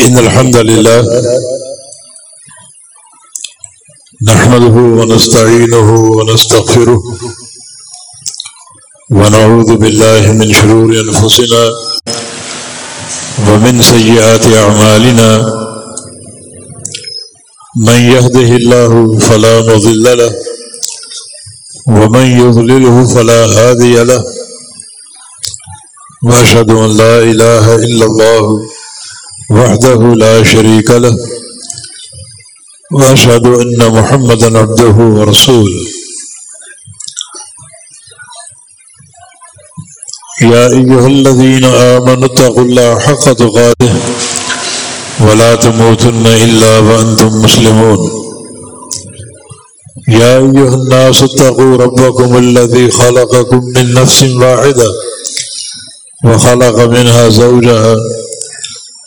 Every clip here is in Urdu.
إن الحمد لله نحمده ونستعينه ونستغفره ونعوذ بالله من شرور أنفسنا ومن سيئات أعمالنا من يهده الله فلا مضل له ومن يضلله فلا هادي له وأشهد أن لا إله إلا الله وحده لا شريك له، وأشهد أن محمدا عبده ورسوله. يا أيها الذين آمنوا اتقوا الله حق تقاته، ولا تموتن إلا وأنتم مسلمون. يا أيها الناس اتقوا ربكم الذي خلقكم من نفس واحدة، وخلق منها زوجها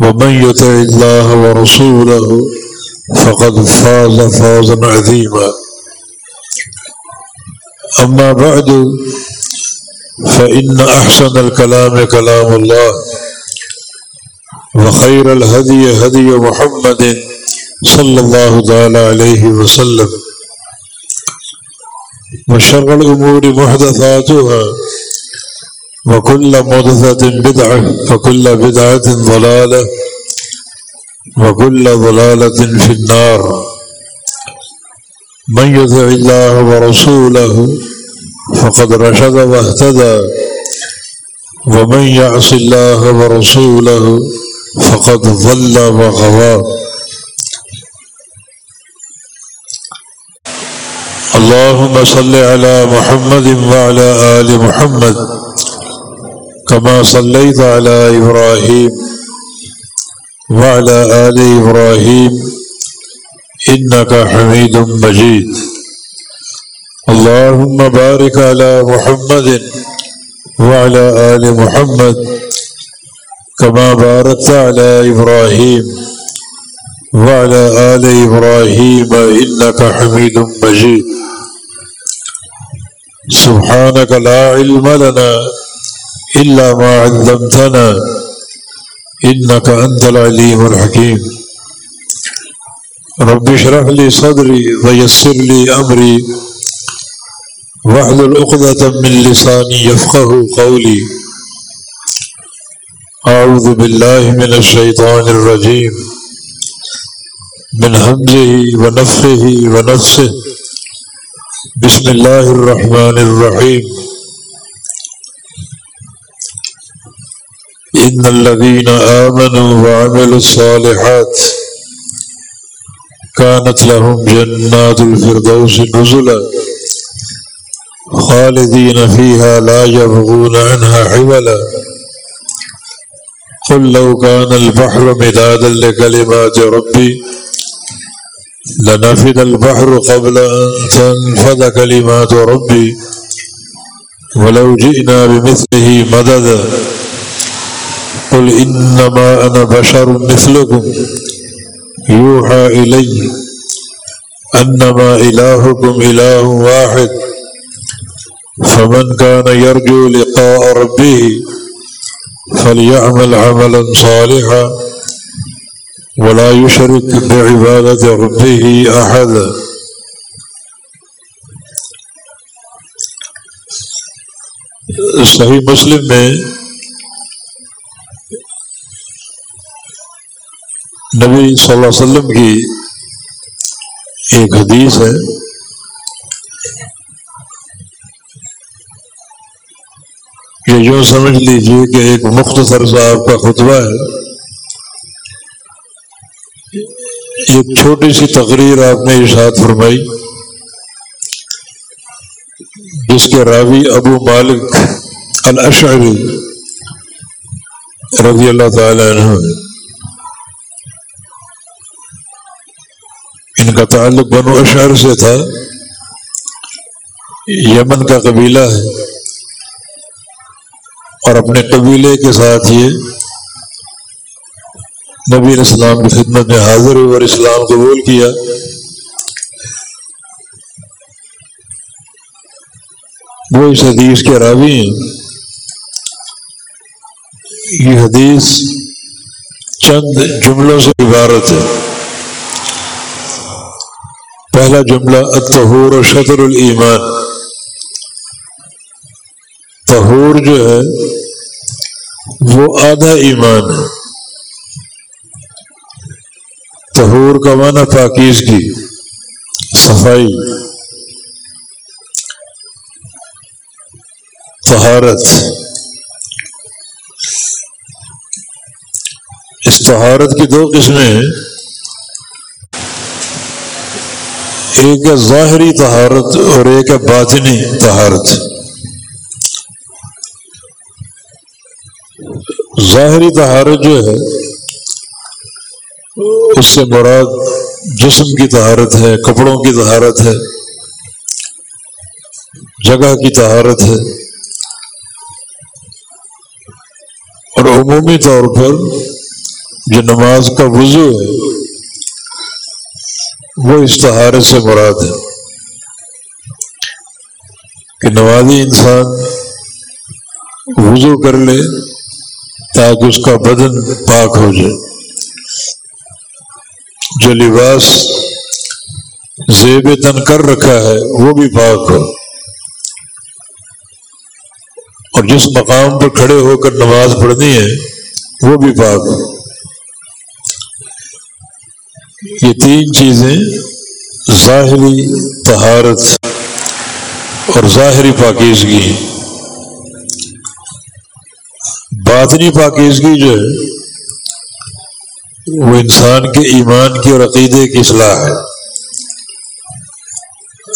ومن يطع الله ورسوله فقد فاز فوزا عظيما. أما بعد، فإن أحسن الكلام كلام الله، وخير الهدي هدي محمد صلى الله تعالى عليه وسلم، وشر الأمور محدثاتها وكل محدثة بدعة، وكل بدعة ضلالة، وكل ضلالة في النار. من يطع الله ورسوله فقد رشد واهتدى، ومن يعص الله ورسوله فقد ضل وغوى اللهم صل على محمد وعلى آل محمد. كما صليت على إبراهيم وعلى آل إبراهيم إنك حميد مجيد. اللهم بارك على محمد وعلى آل محمد كما باركت على إبراهيم وعلى آل إبراهيم إنك حميد مجيد. سبحانك لا علم لنا إلا ما علمتنا إنك أنت العليم الحكيم. رب اشرح لي صدري ويسر لي أمري. واحلل عقدة من لساني يفقه قولي. أعوذ بالله من الشيطان الرجيم. من همزه ونفخه ونفسه. بسم الله الرحمن الرحيم. إن الذين آمنوا وعملوا الصالحات كانت لهم جنات الفردوس نزلا خالدين فيها لا يبغون عنها حولا قل لو كان البحر مدادا لكلمات ربي لنفد البحر قبل أن تنفذ كلمات ربي ولو جئنا بمثله مددا قل إنما أنا بشر مثلكم. يوحى إلي أنما إلهكم إله واحد. فمن كان يرجو لقاء ربه فليعمل عملا صالحا ولا يشرك بعبادة ربه أحدا. صحیح مسلم میں نبی صلی اللہ علیہ وسلم کی ایک حدیث ہے۔ یہ جو سمجھ لیجیے کہ ایک مختصر صاحب کا خطبہ ہے۔ ایک چھوٹی سی تقریر آپ نے ارشاد فرمائی۔ جس کے راوی ابو مالک الاشعری رضی اللہ تعالی عنہ کا تعلق بنو اشعر سے تھا۔ یمن کا قبیلہ ہے۔ اور اپنے قبیلے کے ساتھ یہ نبی علیہ السلام کی خدمت میں حاضر ہوئے اور اسلام قبول کیا۔ وہ اس حدیث کے راوی ہیں۔ یہ حدیث چند جملوں سے عبارت ہے۔ پہلا جملہ التحور و شطر الایمان۔ تہور جو ہے، وہ آدھا ایمان ہے۔ تہور کا معنی پاکیز کی صفائی۔ طہارت۔ اس طہارت کی دو قسمیں ہیں۔ ایک ہے ظاہری طہارت اور ایک ہے باطنی طہارت۔ ظاہری طہارت جو ہے، اس سے مراد جسم کی طہارت ہے، کپڑوں کی طہارت ہے، جگہ کی طہارت ہے۔ اور عمومی طور پر جو نماز کا وضو ہے وہ اشتہارے سے مراد ہے کہ نمازی انسان وضو کر لے تاکہ اس کا بدن پاک ہو جائے۔ جو لباس زیب تن کر رکھا ہے، وہ بھی پاک ہو۔ اور جس مقام پر کھڑے ہو کر نماز پڑھنی ہے، وہ بھی پاک ہو۔ یہ تین چیزیں ظاہری طہارت اور ظاہری پاکیزگی باطنی پاکیزگی جو ہے، وہ انسان کے ایمان کی اور عقیدے کی اصلاح ہے۔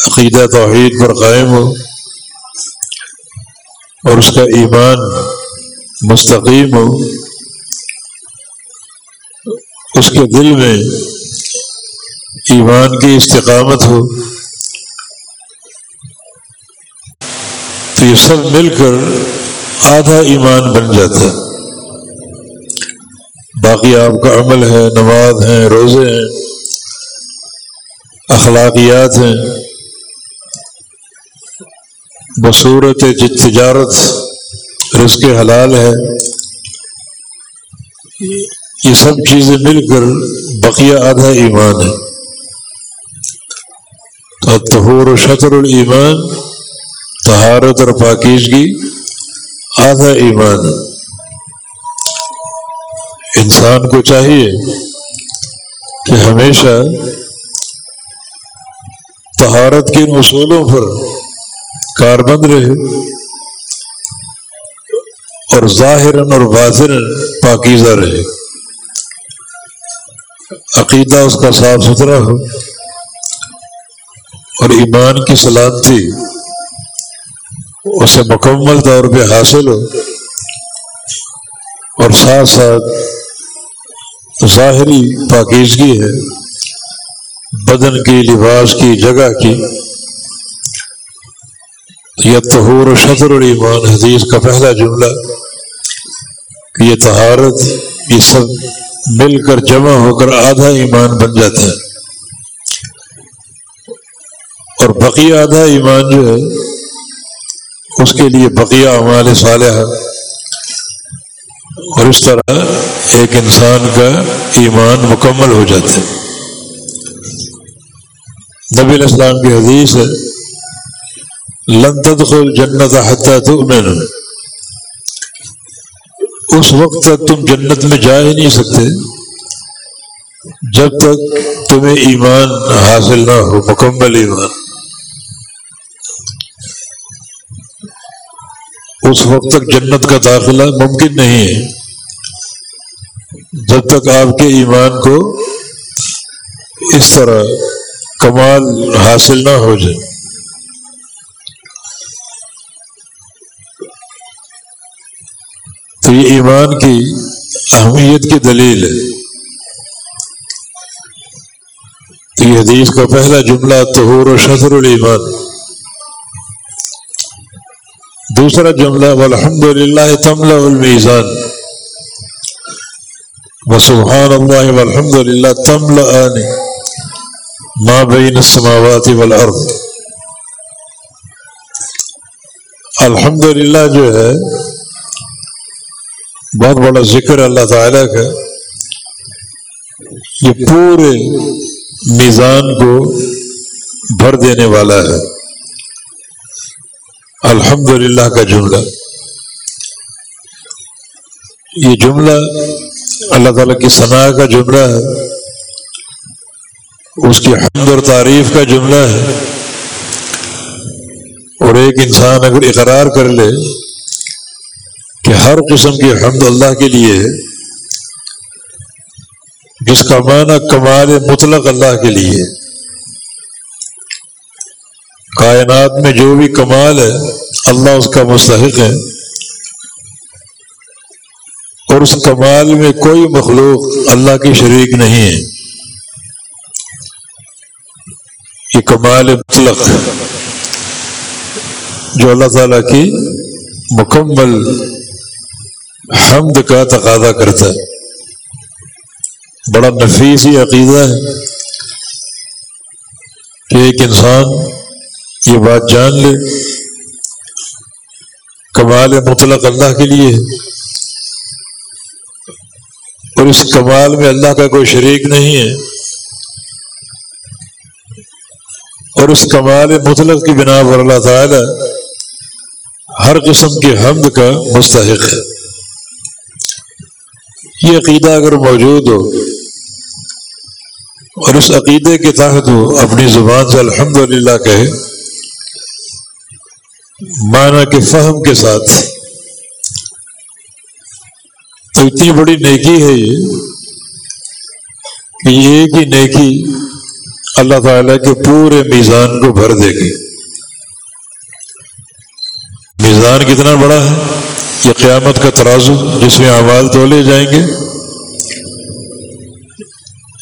عقیدہ توحید پر قائم ہو اور اس کا ایمان مستقیم ہو۔ اس کے دل میں ایمان کی استقامت ہو۔ تو یہ سب مل کر آدھا ایمان بن جاتا۔ ہے باقی آپ کا عمل ہے، نماز ہیں، روزے ہیں، اخلاقیات ہیں۔ بصورت تجارت رزق حلال ہے۔ یہ سب چیزیں مل کر بقیہ آدھا ایمان ہے۔ تو تہور و شطر الایمان تہارت اور پاکیزگی، آدھا ایمان۔ انسان کو چاہیے کہ ہمیشہ تہارت کے اصولوں پر کار بند رہے اور ظاہر اور واضح پاکیزہ رہے۔ عقیدہ اس کا صاف ستھرا ہو۔ اور ایمان کی سلامتی اسے مکمل طور پہ حاصل ہو اور ساتھ ساتھ ظاہری پاکیزگی ہے، بدن کی لباس کی جگہ کی۔ یہ تہور و شطر اور ایمان حدیث کا پہلا جملہ۔ کہ یہ تہارت یہ سب مل کر جمع ہو کر آدھا ایمان بن جاتا ہے۔ اور بقیہ آدھا ایمان جو ہے، اس کے لیے بقیہ اعمال صالح اور اس طرح ایک انسان کا ایمان مکمل ہو جاتا ہے۔ نبی الاسلام کی حدیث ہے، لن تدخل جنت حتى تؤمن اس وقت تک تم جنت میں جا ہی نہیں سکتے، جب تک تمہیں ایمان حاصل نہ ہو، مکمل ایمان۔ اس وقت تک جنت کا داخلہ ممکن نہیں ہے۔ جب تک آپ کے ایمان کو اس طرح کمال حاصل نہ ہو جائے۔ تو یہ ایمان کی اہمیت کی دلیل ہے۔ تو یہ حدیث کا پہلا جملہ تہور و شطر الایمان۔ دوسرا جملہ الحمد للہ تملا المیزان. و سبحان اللہ والحمد للہ تملا ما بین السماوات والارض. الحمد للہ جو ہے، بہت بڑا ذکر اللہ تعالیٰ کا، یہ پورے میزان کو بھر دینے والا ہے۔ الحمد للہ کا جملہ۔ یہ جملہ اللہ تعالیٰ کی ثناء کا جملہ ہے۔ اس کی حمد اور تعریف کا جملہ ہے۔ اور ایک انسان اگر اقرار کر لے کہ ہر قسم کی حمد اللہ کے لیے ہے، جس کا معنی کمال مطلق اللہ کے لیے کائنات میں جو بھی کمال ہے، اللہ اس کا مستحق ہے۔ اور اس کمال میں کوئی مخلوق اللہ کی شریک نہیں ہے۔ یہ کمال مطلق جو اللہ تعالیٰ کی مکمل حمد کا تقاضا کرتا ہے۔ بڑا نفیس ہی عقیدہ ہے کہ ایک انسان یہ بات جان لے۔ کمال مطلق اللہ کے لیے اور اس کمال میں اللہ کا کوئی شریک نہیں ہے۔ اور اس کمال مطلق کی بنا پر اللہ تعالی ہر قسم کی حمد کا مستحق ہے۔ یہ عقیدہ اگر موجود ہو اور اس عقیدے کے تحت وہ اپنی زبان سے الحمد للہ کہے معنی کے فہم کے ساتھ۔ تو اتنی بڑی نیکی ہے یہ کہ یہ ایک ہی نیکی اللہ تعالیٰ کے پورے میزان کو بھر دے گی۔ میزان کتنا بڑا ہے؟ یہ قیامت کا ترازو جس میں اعمال تولے جائیں گے۔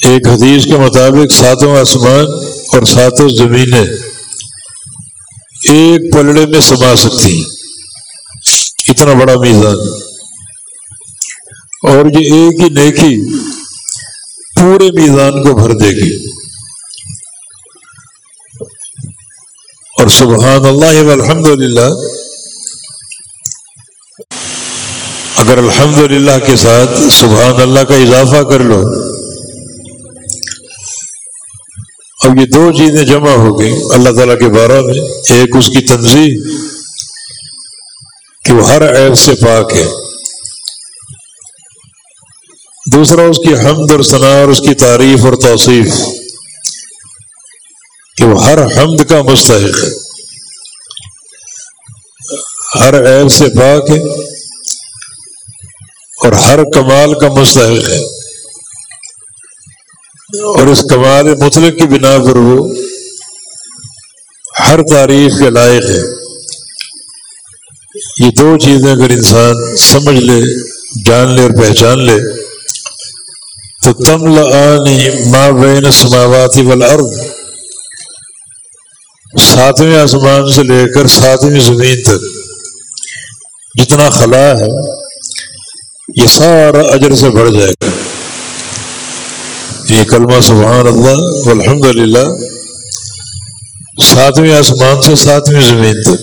ایک حدیث کے مطابق ساتوں آسمان اور ساتوں زمینیں۔ ایک پلڑے میں سما سکتی اتنا بڑا میزان اور یہ ایک ہی نیکی پورے میزان کو بھر دے گی اور سبحان اللہ الحمد للہ اگر الحمد للہ کے ساتھ سبحان اللہ کا اضافہ کر لو اب یہ دو چیزیں جمع ہو گئی اللہ تعالیٰ کے بارے میں، ایک اس کی تنظیم کہ وہ ہر عیب سے پاک ہے، دوسرا اس کی حمد اور ثناء اور اس کی تعریف اور توصیف کہ وہ ہر حمد کا مستحق ہے۔ ہر عیب سے پاک ہے اور ہر کمال کا مستحق ہے۔ اور اس کمال مطلق کی بنا پر وہ ہر تعریف کے لائق ہے۔ یہ دو چیزیں اگر انسان سمجھ لے، جان لے اور پہچان لے، تو تم لانی ماں بین سماواتی والارض، ساتویں آسمان سے لے کر ساتویں زمین تک جتنا خلا ہے، یہ سارا اجر سے بڑھ جائے گا۔ یہ کلمہ سبحان اللہ الحمد للہ ساتویں آسمان سے ساتویں زمین تک۔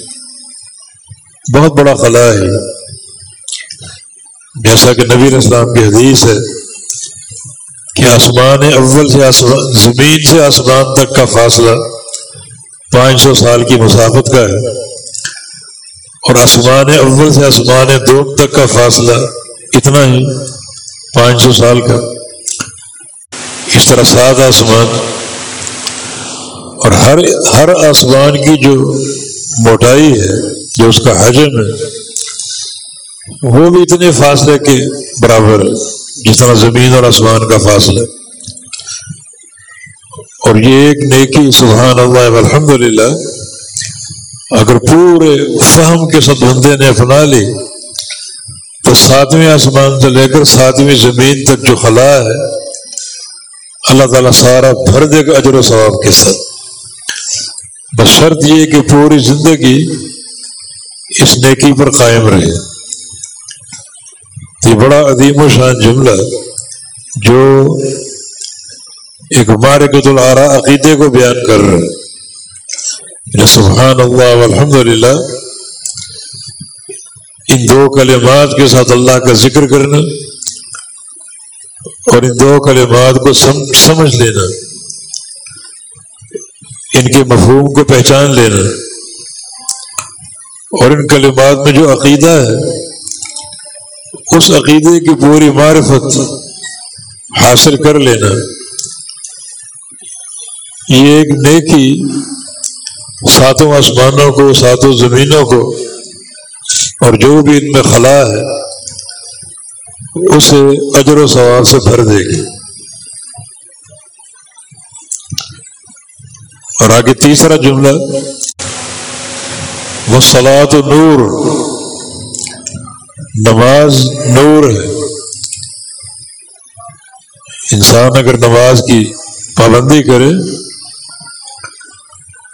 بہت بڑا خلا ہے۔ جیسا کہ نبی اسلام کی حدیث ہے کہ آسمان اول سے آسمان، زمین سے آسمان تک کا فاصلہ پانچ سو سال کی مسافت کا ہے۔ اور آسمان اول سے آسمان دوم تک کا فاصلہ اتنا ہی، پانچ سو سال کا۔ اس طرح سات آسمان اور ہر ہر آسمان کی جو موٹائی ہے، جو اس کا حجم ہے، وہ بھی اتنے فاصلے کے برابر ہے، جس طرح زمین اور آسمان کا فاصلہ اور یہ ایک نیکی سبحان اللہ الحمد للہ اگر پورے فہم کے ساتھ بندے نے اپنا لی، تو ساتویں آسمان سے لے کر ساتویں زمین تک جو خلا ہے اللہ تعالیٰ سارا بھر دے گا اجر و ثواب کے ساتھ۔ بس شرط یہ کہ پوری زندگی اس نیکی پر قائم رہے۔ یہ بڑا عظیم و شان جملہ جو ایک مارکت العرا عقیدے کو بیان کر رہے سبحان اللہ الحمد للہ ان دو کلمات کے ساتھ اللہ کا ذکر کرنا اور ان دو کلمات کو سمجھ لینا، ان کے مفہوم کو پہچان لینا۔ اور ان کلمات میں جو عقیدہ ہے، اس عقیدے کی پوری معرفت حاصل کر لینا۔ یہ ایک نیکی ساتوں آسمانوں کو، ساتوں زمینوں کو، اور جو بھی ان میں خلا ہے اسے اجر و ثواب سے بھر دے گی۔ اور آگے تیسرا جملہ وہ سلاد نور، نماز نور ہے۔ انسان اگر نماز کی پابندی کرے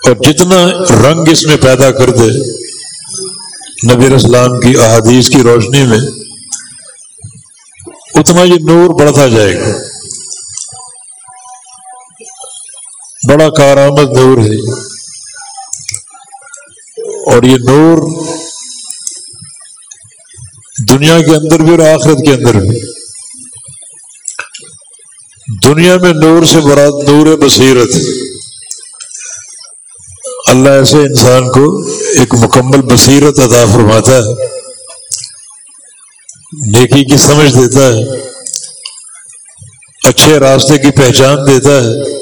اور جتنا رنگ اس میں پیدا کر دے، نبی اسلام کی احادیث کی روشنی میں اتنا یہ نور بڑھتا جائے گا۔ بڑا کارآمد نور ہے۔ اور یہ نور دنیا کے اندر بھی اور آخرت کے اندر بھی۔ دنیا میں نور سے براد نور بصیرت۔ اللہ ایسے انسان کو ایک مکمل بصیرت ادا فرماتا ہے۔ نیکی کی سمجھ دیتا ہے، اچھے راستے کی پہچان دیتا ہے۔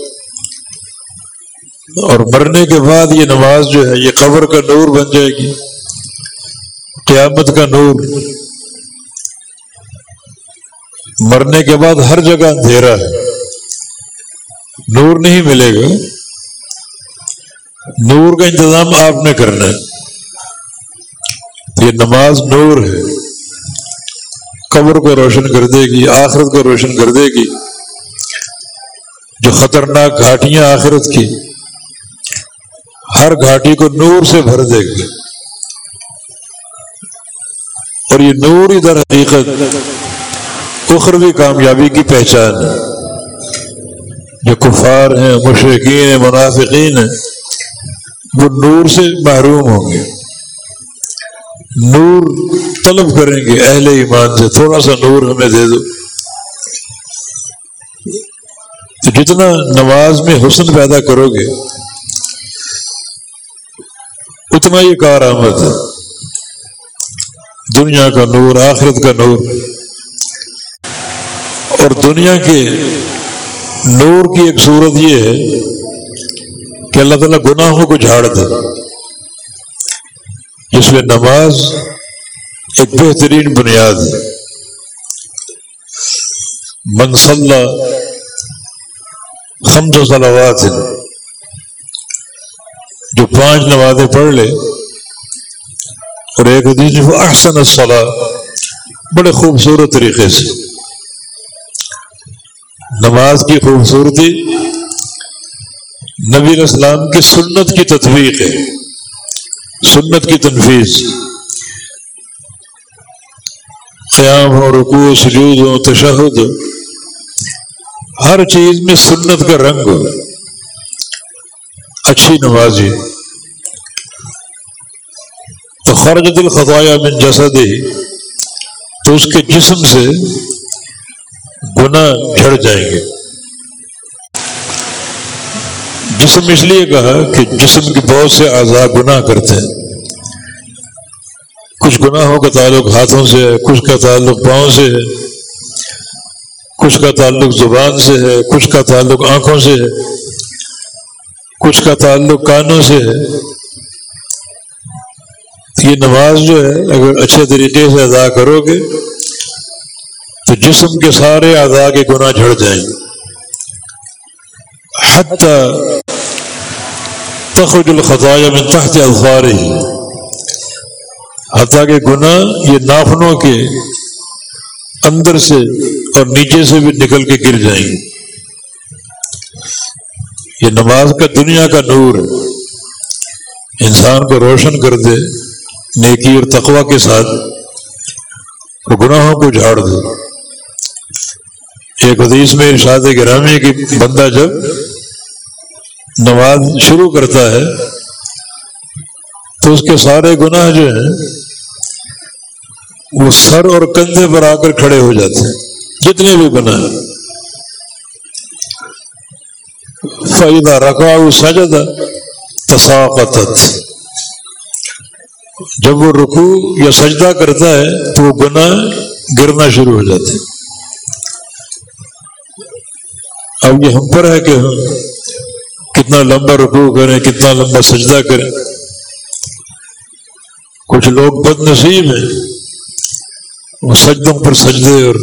اور مرنے کے بعد یہ نماز جو ہے، یہ قبر کا نور بن جائے گی۔ قیامت کا نور۔ مرنے کے بعد ہر جگہ اندھیرا ہے۔ نور نہیں ملے گا۔ نور کا انتظام آپ نے کرنا ہے۔ یہ نماز نور ہے۔ قبر کو روشن کر دے گی، آخرت کو روشن کر دے گی۔ جو خطرناک گھاٹیاں آخرت کی، ہر گھاٹی کو نور سے بھر دے گی۔ اور یہ نور ادھر حقیقت اخروی کامیابی کی پہچان ہے۔ جو کفار ہیں مشرقین ہیں، منافقین ہیں، وہ نور سے محروم ہوں گے۔ نور طلب کریں گے، اہل ایمان سے۔ تھوڑا سا نور ہمیں دے دو۔ تو جتنا نماز میں حسن پیدا کرو گے، اتنا یہ کارآمد۔ ہے دنیا کا نور، آخرت کا نور۔ اور دنیا کے نور کی ایک صورت یہ ہے کہ اللہ تعالیٰ گناہوں کو جھاڑ دے۔ جس میں نماز ایک بہترین بنیاد ہے۔ منصلہ خمس و صلوات ہیں۔ جو پانچ نمازیں پڑھ لے اور ایک حدیث وہ احسن الصلاح بڑے خوبصورت طریقے سے۔ نماز کی خوبصورتی نبی اسلام کی سنت کی تطبیق ہے۔ سنت کی تنفیذ۔ قیام ہو، رکوع، سجود ہو، تشہد۔ ہو ہر چیز میں سنت کا رنگ۔ ہو اچھی نمازی۔ تو خرج دل خطایا من جسد ہی تو اس کے جسم سے گناہ جھڑ جائیں گے۔ جسم اس لیے کہا کہ جسم کے بہت سے اعضاء گناہ کرتے ہیں۔ کچھ گناہوں کا تعلق ہاتھوں سے ہے، کچھ کا تعلق پاؤں سے ہے۔ کچھ کا تعلق زبان سے ہے، کچھ کا تعلق آنکھوں سے ہے۔ کچھ کا تعلق کانوں سے ہے۔ یہ نماز جو ہے، اگر اچھے طریقے سے ادا کرو گے، تو جسم کے سارے اعضاء کے گناہ جھڑ جائیں گے۔ حتی تخرج الخطایا من تحت الخار ہی حتیٰ کہ گناہ یہ ناخنوں کے اندر سے اور نیچے سے بھی نکل کے گر جائیں۔ گے یہ نماز کا دنیا کا نور انسان کو روشن کر دے، نیکی اور تقوا کے ساتھ وہ گناہوں کو جھاڑ دے۔ ایک حدیث میں ارشاد گرامی کی بندہ جب نماز شروع کرتا ہے، تو اس کے سارے گناہ جو ہیں، وہ سر اور کندھے پر آ کر کھڑے ہو جاتے ہیں۔ جتنے بھی گناہ فائدہ رکھا وہ سجد تصاقت جب وہ رکو یا سجدہ کرتا ہے، تو وہ گناہ گرنا شروع ہو جاتے اب یہ ہم پر ہے کہ ہم کتنا لمبا رکو کریں، کتنا لمبا سجدہ کریں۔ کچھ لوگ بد نصیب ہیں، وہ سجدوں پر سجدے اور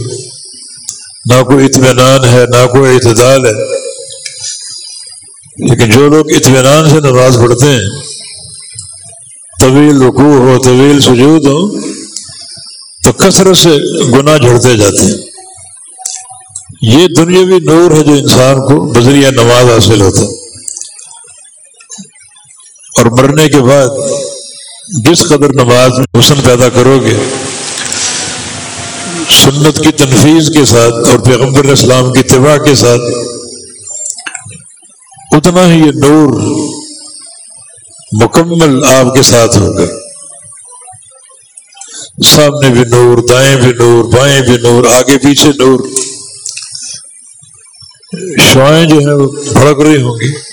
نہ کوئی اطمینان ہے، نہ کوئی اعتدال ہے۔ لیکن جو لوگ اطمینان سے نماز پڑھتے ہیں، طویل رکوع ہو، طویل سجود ہو، تو کثرت سے گناہ جھڑتے جاتے ہیں۔ یہ دنیاوی نور ہے جو انسان کو بذریعہ نماز حاصل ہوتا ہے۔ اور مرنے کے بعد جس قدر نماز میں حسن پیدا کرو گے، سنت کی تنفیذ کے ساتھ اور پیغمبر اسلام کی اتباع کے ساتھ اتنا ہی یہ نور مکمل آپ کے ساتھ ہوگا۔ سامنے بھی نور، دائیں بھی نور، بائیں بھی نور، آگے پیچھے نور۔ شوائیں جو ہیں وہ بھڑک رہی ہوں گی۔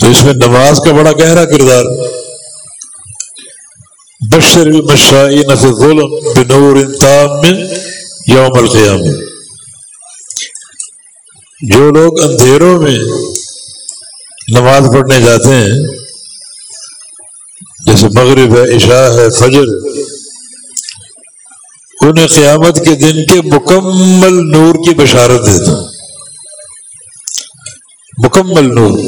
تو اس میں نماز کا بڑا گہرا کردار بشر المشائین فی الظلم بنور انتام میں یوم القیام جو لوگ اندھیروں میں نماز پڑھنے جاتے ہیں، جیسے مغرب ہے، عشاء ہے، فجر، انہیں قیامت کے دن کے مکمل نور کی بشارت دیتا ہوں۔ مکمل نور۔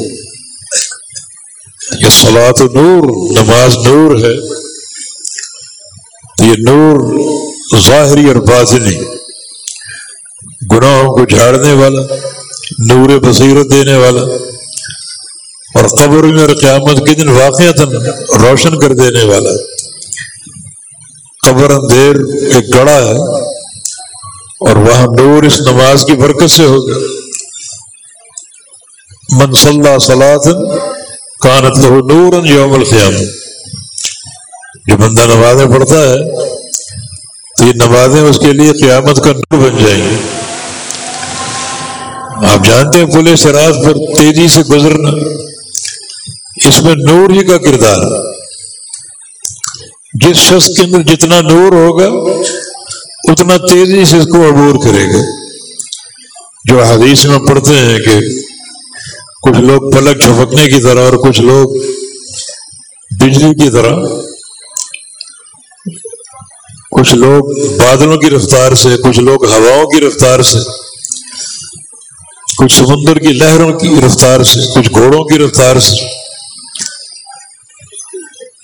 سلاد نور، نماز نور ہے۔ یہ نور ظاہری اور باطنی گناہوں کو جھاڑنے والا، نور بصیرت دینے والا اور قبر میں اور قیامت کے دن واقع روشن کر دینے والا۔ قبر اندھیر ایک گڑا ہے اور وہاں نور اس نماز کی برکت سے ہوگا۔ منصلہ سلاطن کانت لہو نور یوم القیام جو بندہ نمازیں پڑھتا ہے تو یہ نمازیں اس کے لیے قیامت کا نور بن جائیں گے آپ جانتے ہیں پولیس رات پر تیزی سے گزرنا اس میں نور ہی کا کردار جس شخص کے اندر جتنا نور ہوگا اتنا تیزی سے اس کو عبور کرے گا جو حدیث میں پڑھتے ہیں کہ کچھ لوگ پلک چھپکنے کی طرح اور کچھ لوگ بجلی کی طرح۔ کچھ لوگ بادلوں کی رفتار سے، کچھ لوگ ہواؤں کی رفتار سے، کچھ سمندر کی لہروں کی رفتار سے، کچھ گھوڑوں کی رفتار سے۔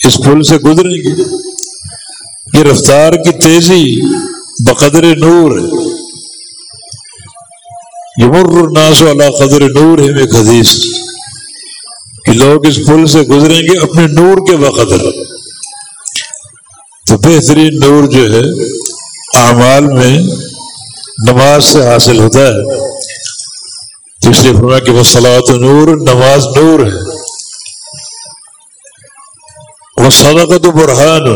اس پل سے گزریں گے۔ یہ رفتار کی تیزی بقدر نور ہے۔ یمر الناس والا قدر نور ہے ایک حدیث کہ لوگ اس پل سے گزریں گے اپنے نور کے بقدر۔ تو بہترین نور جو ہے، اعمال میں نماز سے حاصل ہوتا ہے۔ تو اس لیے فرمایا کہ وہ سلاد نور، نماز نور ہے۔ وہ صدقہ تو برہان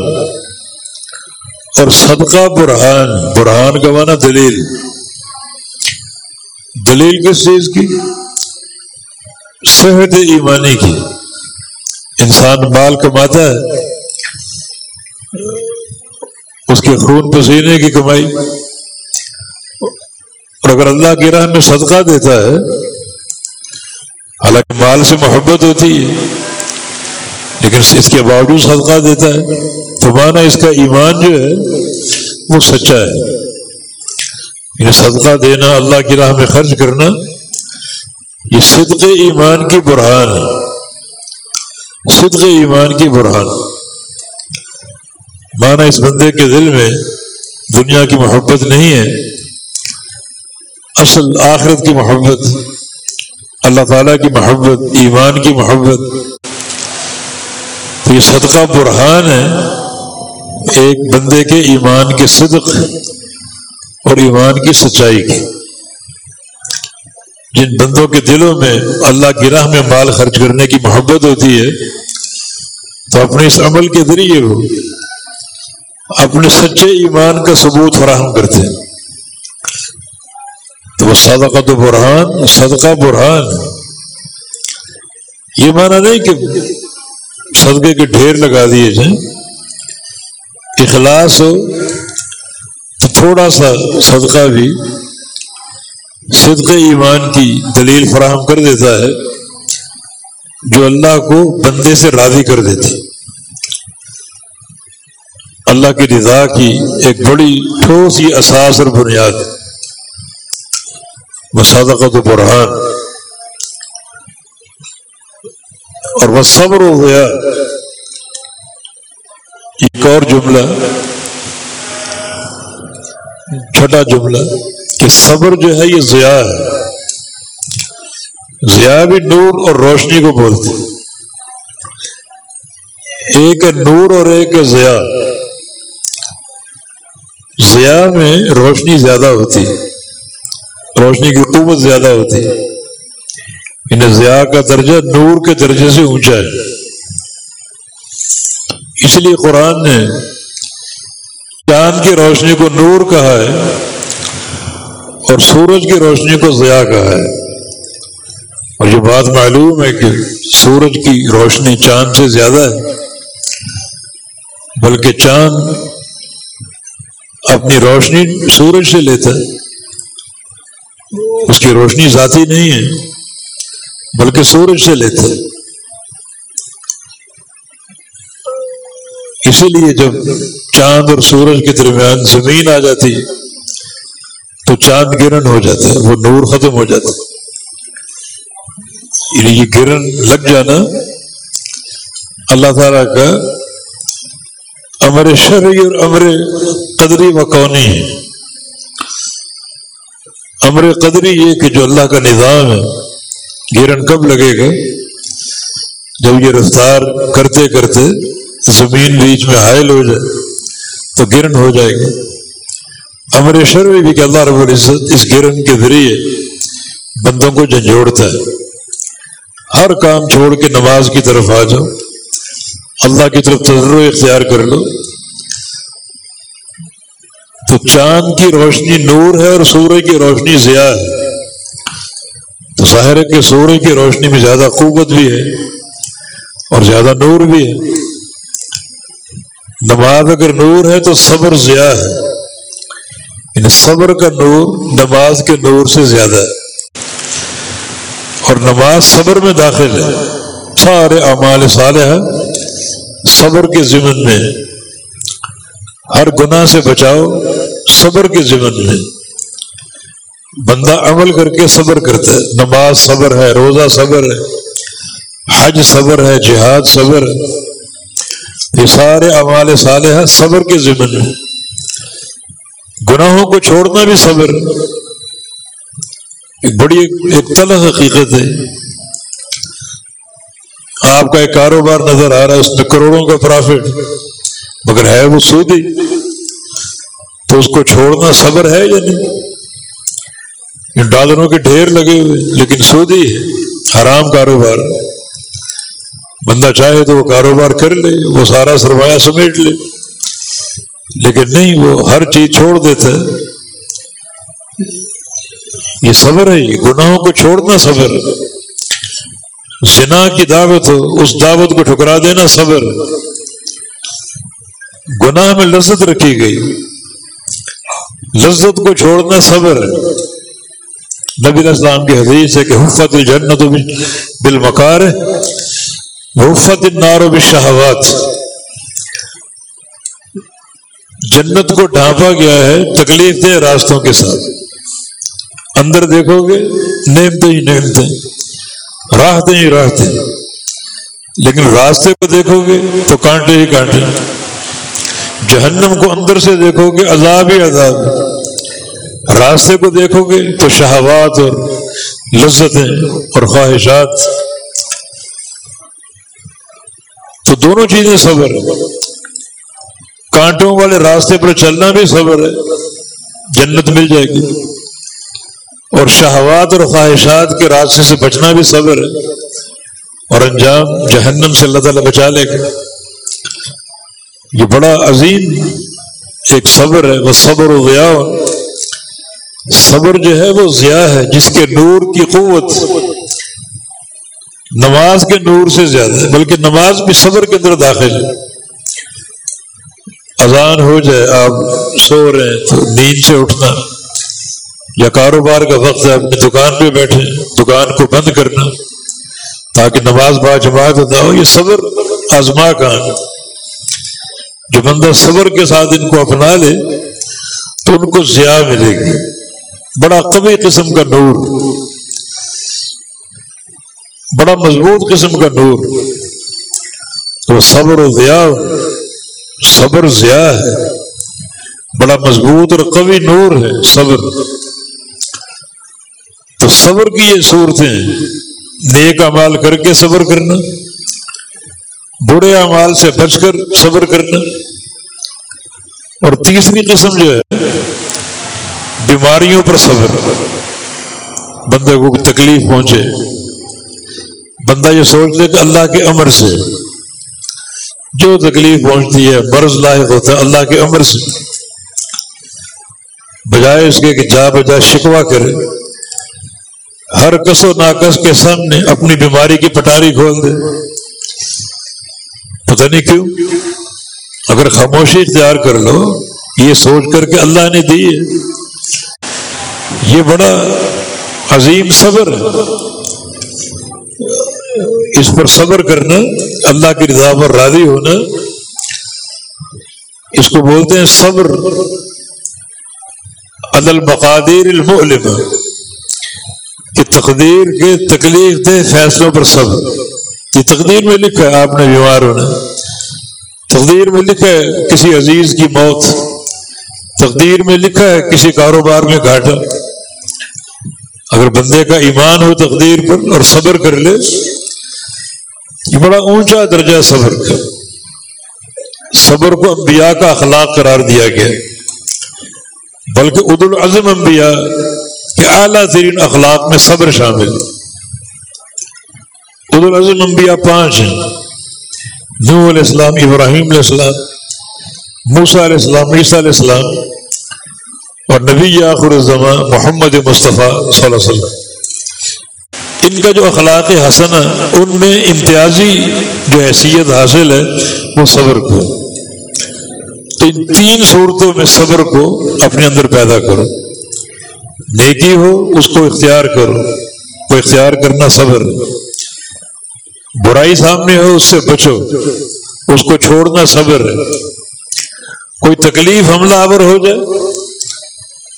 اور صدقہ برہان برہان کا مانا دلیل۔ دلیل کس چیز کی؟ صحت ایمانی کی۔ انسان مال کماتا ہے، اس کے خون پسینے کی کمائی۔ اور اگر اللہ کی راہ میں صدقہ دیتا ہے، حالانکہ مال سے محبت ہوتی ہے، لیکن اس کے باوجود صدقہ دیتا ہے، تو مانا اس کا ایمان جو ہے، وہ سچا ہے۔ یعنی صدقہ دینا اللہ کی راہ میں خرچ کرنا، یہ صدق ایمان کی برہان ہے۔ صدق ایمان کی برہان۔ مانا اس بندے کے دل میں دنیا کی محبت نہیں ہے، اصل آخرت کی محبت، اللہ تعالیٰ کی محبت، ایمان کی محبت۔ تو یہ صدقہ برہان ہے، ایک بندے کے ایمان کے صدق اور ایمان کی سچائی کی۔ جن بندوں کے دلوں میں اللہ کی راہ میں مال خرچ کرنے کی محبت ہوتی ہے، تو اپنے اس عمل کے ذریعے وہ اپنے سچے ایمان کا ثبوت فراہم کرتے ہیں۔ تو وہ صدقہ تو برہان، صدقہ برہان۔ یہ مانا نہیں کہ صدقے کے ڈھیر لگا دیے جائیں، اخلاص ہو تھوڑا سا صدقہ بھی صدق ایمان کی دلیل فراہم کر دیتا ہے، جو اللہ کو بندے سے راضی کر دیتے اللہ کی رضا کی ایک بڑی ٹھوس ہی اساس اور بنیاد۔ صدقہ و برحان اور وہ صبر ہو گیا۔ ایک اور جملہ۔ چھٹا جملہ کہ صبر جو ہے یہ ضیاء ہے۔ ضیاء بھی نور اور روشنی کو بولتے ایک ہے نور اور ایک ہے ضیاء۔ ضیاء میں روشنی زیادہ ہوتی ہے۔ روشنی کی قوت زیادہ ہوتی ہے۔ انہیں ضیاء کا درجہ نور کے درجے سے اونچا ہے۔ اس لیے قرآن نے چاند کی روشنی کو نور کہا ہے اور سورج کی روشنی کو ضیاء کہا ہے۔ اور یہ بات معلوم ہے کہ سورج کی روشنی چاند سے زیادہ ہے، بلکہ چاند اپنی روشنی سورج سے لیتا ہے۔ اس کی روشنی ذاتی نہیں ہے، بلکہ سورج سے لیتا ہے۔ اسی لیے جب چاند اور سورج کے درمیان زمین آ جاتی ہے تو چاند گرن ہو جاتا ہے وہ نور ختم ہو جاتا ہے یعنی یہ گرن لگ جانا اللہ تعالی کا امر شرعی اور امر قدری و کونی ہے۔ امر قدری یہ کہ جو اللہ کا نظام ہے گرن کب لگے گا؟ جب یہ رفتار کرتے کرتے زمین بیچ میں حائل ہو جائے تو گرن ہو جائے گا۔ امر شر میں بھی کہ اللہ رب العزت اس گرن کے ذریعے بندوں کو جھنجھوڑتا ہے۔ ہر کام چھوڑ کے نماز کی طرف آ جاؤ۔ اللہ کی طرف تجربہ اختیار کر لو۔ تو چاند کی روشنی نور ہے اور سورج کی روشنی ضیاء ہے۔ تو ظاہر ہے کہ سورج کی روشنی میں زیادہ قوت بھی ہے اور زیادہ نور بھی ہے۔ نماز اگر نور ہے تو صبر ضیاء ہے۔ یعنی صبر کا نور نماز کے نور سے زیادہ ہے۔ اور نماز صبر میں داخل ہے۔ سارے اعمال صالح صبر کے ضمن میں ہر گناہ سے بچاؤ صبر کے ضمن میں بندہ عمل کر کے صبر کرتا ہے۔ نماز صبر ہے، روزہ صبر ہے۔ حج صبر ہے، جہاد صبر ہے۔ یہ سارے اعمال صالح صبر کے ضمن میں گناہوں کو چھوڑنا بھی صبر۔ ایک بڑی، ایک طلح حقیقت ہے۔ آپ کا ایک کاروبار نظر آ رہا ہے، اس میں کروڑوں کا پرافٹ مگر ہے وہ سودی۔ تو اس کو چھوڑنا صبر ہے یا نہیں؟ ڈالروں کے ڈھیر لگے ہوئے، لیکن سودی ہے۔ حرام کاروبار۔ بندہ چاہے تو وہ کاروبار کر لے، وہ سارا سرمایہ سمیٹ لے۔ لیکن نہیں، وہ ہر چیز چھوڑ دیتا ہے۔ یہ صبر ہے، یہ گناہوں کو چھوڑنا صبر زنا کی دعوت ہو اس دعوت کو ٹھکرا دینا صبر گناہ میں لذت رکھی گئی۔ لذت کو چھوڑنا صبر نبی اسلام کی حدیث ہے کہ حفت الجنت بالمکار حفت النار بالشہوات جنت کو ڈھانپا گیا ہے تکلیف دہ راستوں کے ساتھ۔ اندر دیکھو گے نیمتے ہی نیمتے راہتے ہی راہتے لیکن راستے کو دیکھو گے تو کانٹے ہی کانٹے۔ جہنم کو اندر سے دیکھو گے، عذاب ہی عذاب۔ راستے کو دیکھو گے تو شہوات اور لذتیں اور خواہشات۔ دونوں چیزیں صبر کانٹوں والے راستے پر چلنا بھی صبر ہے۔ جنت مل جائے گی۔ اور شہوات اور خواہشات کے راستے سے بچنا بھی صبر ہے۔ اور انجام جہنم سے اللہ تعالیٰ بچا لے گا۔ یہ بڑا عظیم ایک صبر ہے۔ وہ صبر و ضیاء صبر جو ہے وہ ضیاء ہے، جس کے نور کی قوت۔ نماز کے نور سے زیادہ ہے، بلکہ نماز بھی صبر کے اندر داخل ہے۔ اذان ہو جائے، آپ سو رہے ہیں تو نیند سے اٹھنا۔ یا کاروبار کا وقت ہے اپنی دکان پہ بیٹھے، دکان کو بند کرنا۔ تاکہ نماز با جماعت ادا ہو، یہ صبر آزما کا جو بندہ صبر کے ساتھ ان کو اپنا لے، تو ان کو ضیاء ملے گی۔ بڑا قوی قسم کا نور۔ بڑا مضبوط قسم کا نور. تو صبر و ضیاء صبر ضیاء ہے. بڑا مضبوط اور قوی نور ہے صبر. تو صبر کی یہ صورتیں، نیک امال کر کے صبر کرنا، برے اعمال سے بچ کر صبر کرنا. اور تیسری قسم جو ہے، بیماریوں پر صبر. بندے کو تکلیف پہنچے بندہ یہ سوچ لے کہ اللہ کے امر سے جو تکلیف پہنچتی ہے مرض لاحق ہوتا ہے اللہ کے امر سے۔ بجائے اس کے کہ جا بجا شکوا کرے۔ ہر کس و ناکس کے سامنے اپنی بیماری کی پٹاری کھول دے۔ پتہ نہیں کیوں؟ اگر خاموشی اختیار کر لو، یہ سوچ کر کے اللہ نے دی ہے۔ یہ بڑا عظیم صبر ہے۔ اس پر صبر کرنا، اللہ کی رضا پر راضی ہونا۔ اس کو بولتے ہیں صبر۔ عدل مقادیر المعلم کہ تقدیر کے تکلیف دہ فیصلوں پر صبر۔ یہ تقدیر میں لکھا ہے، آپ نے بیمار ہونا۔ تقدیر میں لکھا ہے، کسی عزیز کی موت۔ تقدیر میں لکھا ہے، کسی کاروبار میں گھاٹا۔ اگر بندے کا ایمان ہو تقدیر پر اور صبر کر لے بڑا اونچا درجہ صبر کا صبر کو انبیاء کا اخلاق قرار دیا گیا۔ بلکہ عد العظم انبیاء کے اعلیٰ ترین اخلاق میں صبر شامل۔ عد العظم انبیاء پانچ ہیں۔ نو علیہ السلام، ابراہیم علیہ السلام موسا علیہ السلام، عیسیٰ علیہ السلام اور نبی آخر الزمان محمد مصطفیٰ صلی اللہ علیہ وسلم۔ ان کا جو اخلاق حسن ہے، ان میں امتیازی جو حیثیت حاصل ہے، وہ صبر کو۔ تو ان تین صورتوں میں صبر کو اپنے اندر پیدا کرو۔ نیکی ہو، اس کو اختیار کرو۔ وہ اختیار کرنا صبر۔ برائی سامنے ہو، اس سے بچو۔ اس کو چھوڑنا صبر۔ ہے کوئی تکلیف، حملہ آور ہو جائے،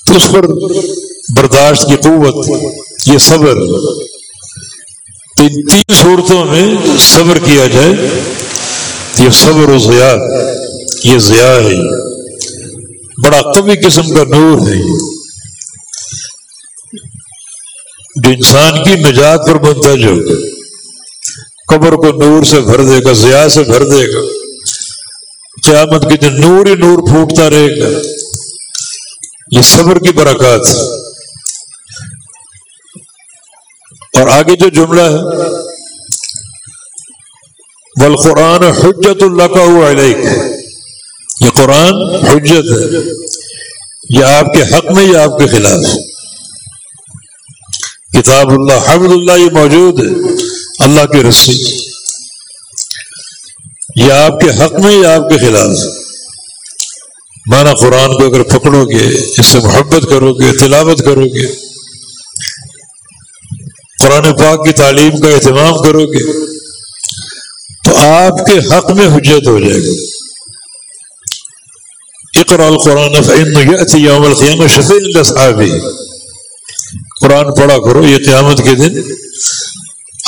تو اس پر برداشت کی قوت، یہ صبر۔ ان تین صورتوں میں صبر کیا جائے، یہ صبر و ضیاء یہ ضیاء ہے۔ بڑا قوی قسم کا نور ہے۔ جو انسان کی نجات پر منتج ہوگا قبر کو نور سے بھر دے گا ضیاء سے بھر دے گا۔ قیامت کے دن نور ہی نور پھوٹتا رہے گا۔ یہ صبر کی برکات۔ ہے اور آگے جو جملہ ہے بل قرآن حجت اللہ کا ہوا علیہ یہ قرآن حجت ہے۔ یہ آپ کے حق میں یا آپ کے خلاف۔ کتاب اللہ، حمد اللہ، یہ موجود ہے۔ اللہ کی رسی یہ آپ کے حق میں یا آپ کے خلاف۔ مانا قرآن کو اگر پکڑو گے، اس سے محبت کرو گے، تلاوت کرو گے۔ قرآن پاک کی تعلیم کا اہتمام کرو گے تو آپ کے حق میں حجت ہو جائے گا اقرا القرآن یوم القیام شفیع صحابی قرآن پڑھا کرو، یہ قیامت کے دن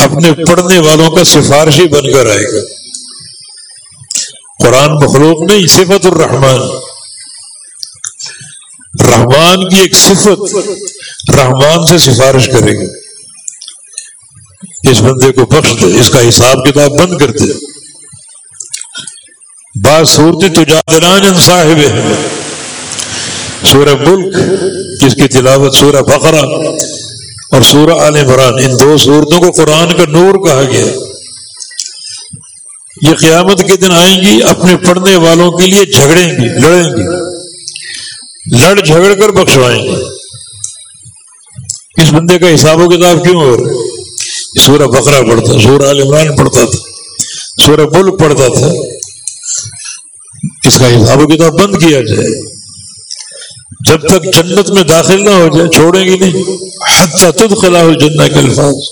اپنے پڑھنے والوں کا سفارشی بن کر آئے گا۔ قرآن مخلوق نہیں صفت الرحمان رحمان کی ایک صفت رحمان سے سفارش کرے گا۔ اس بندے کو بخش دے، اس کا حساب کتاب بند کر دے۔ بعض صورتی تجادلان صاحب ہے سورہ ملک، جس کی تلاوت سورہ بقرہ اور سورہ عال عمران، ان دو صورتوں کو قرآن کا نور کہا گیا یہ قیامت کے دن آئیں گی، اپنے پڑھنے والوں کے لیے جھگڑیں گی، لڑیں گی۔ لڑ جھگڑ کر بخشوائیں گے اس بندے کا حساب و کتاب کیوں ہو رہا سورہ بکرا پڑھتا سورہ عال عمران پڑھتا تھا سورہ ملک پڑھتا تھا اس کا حساب و کتاب بند کیا جائے جب تک جنت میں داخل نہ ہو جائے چھوڑیں گے نہیں حتیٰ تد خلاف جنت کے الفاظ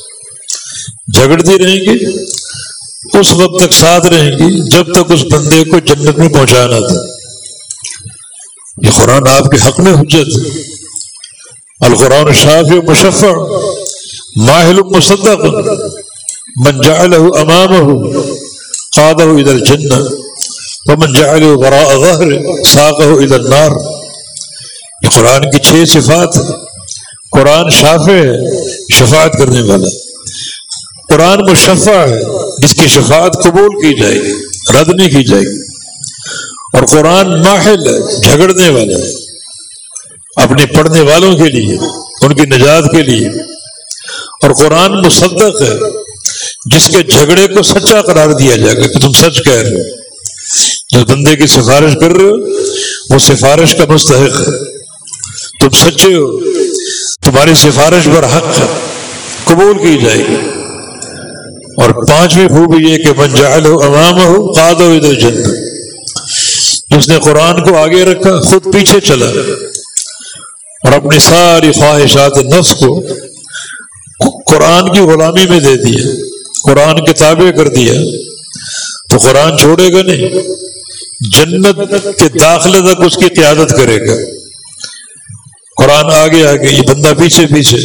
جھگڑتی رہیں گی اس وقت تک ساتھ رہیں گی جب تک اس بندے کو جنت میں پہنچانا تھا یہ قرآن آپ کے حق میں حجت القرآن شاف مشفع ماہل مصدق. من جعله امامه قاده الى الجنه ومن جعله وراء ظهره ساقه الى النار. یہ قرآن کی چھ صفات ہے قرآن شافع ہے، شفاعت کرنے والا۔ قرآن مشفع ہے، جس کی شفاعت قبول کی جائے گی، رد نہیں کی جائے گی۔ اور قرآن ماحل ہے، جھگڑنے والا ہے۔ اپنے پڑھنے والوں کے لیے، ان کی نجات کے لیے۔ اور قرآن مصدق ہے، جس کے جھگڑے کو سچا قرار دیا جائے گا کہ تم سچ کہہ رہے ہو۔ جس بندے کی سفارش کر رہے ہو، وہ سفارش کا مستحق ہے۔ تم سچے ہو، تمہاری سفارش پر حق ہے، قبول کی جائے گی۔ اور پانچویں خوبی یہ کہ منجال ہو عوام ہو قاد ہو ادھر جنت جس نے قرآن کو آگے رکھا، خود پیچھے چلا۔ اور اپنی ساری خواہشات نفس کو قرآن کی غلامی میں دے دیا قرآن کتابیں کر دیا تو قرآن چھوڑے گا نہیں، جنت کے داخلے تک اس کی قیادت کرے گا۔ قرآن آگے آگے یہ بندہ پیچھے پیچھے۔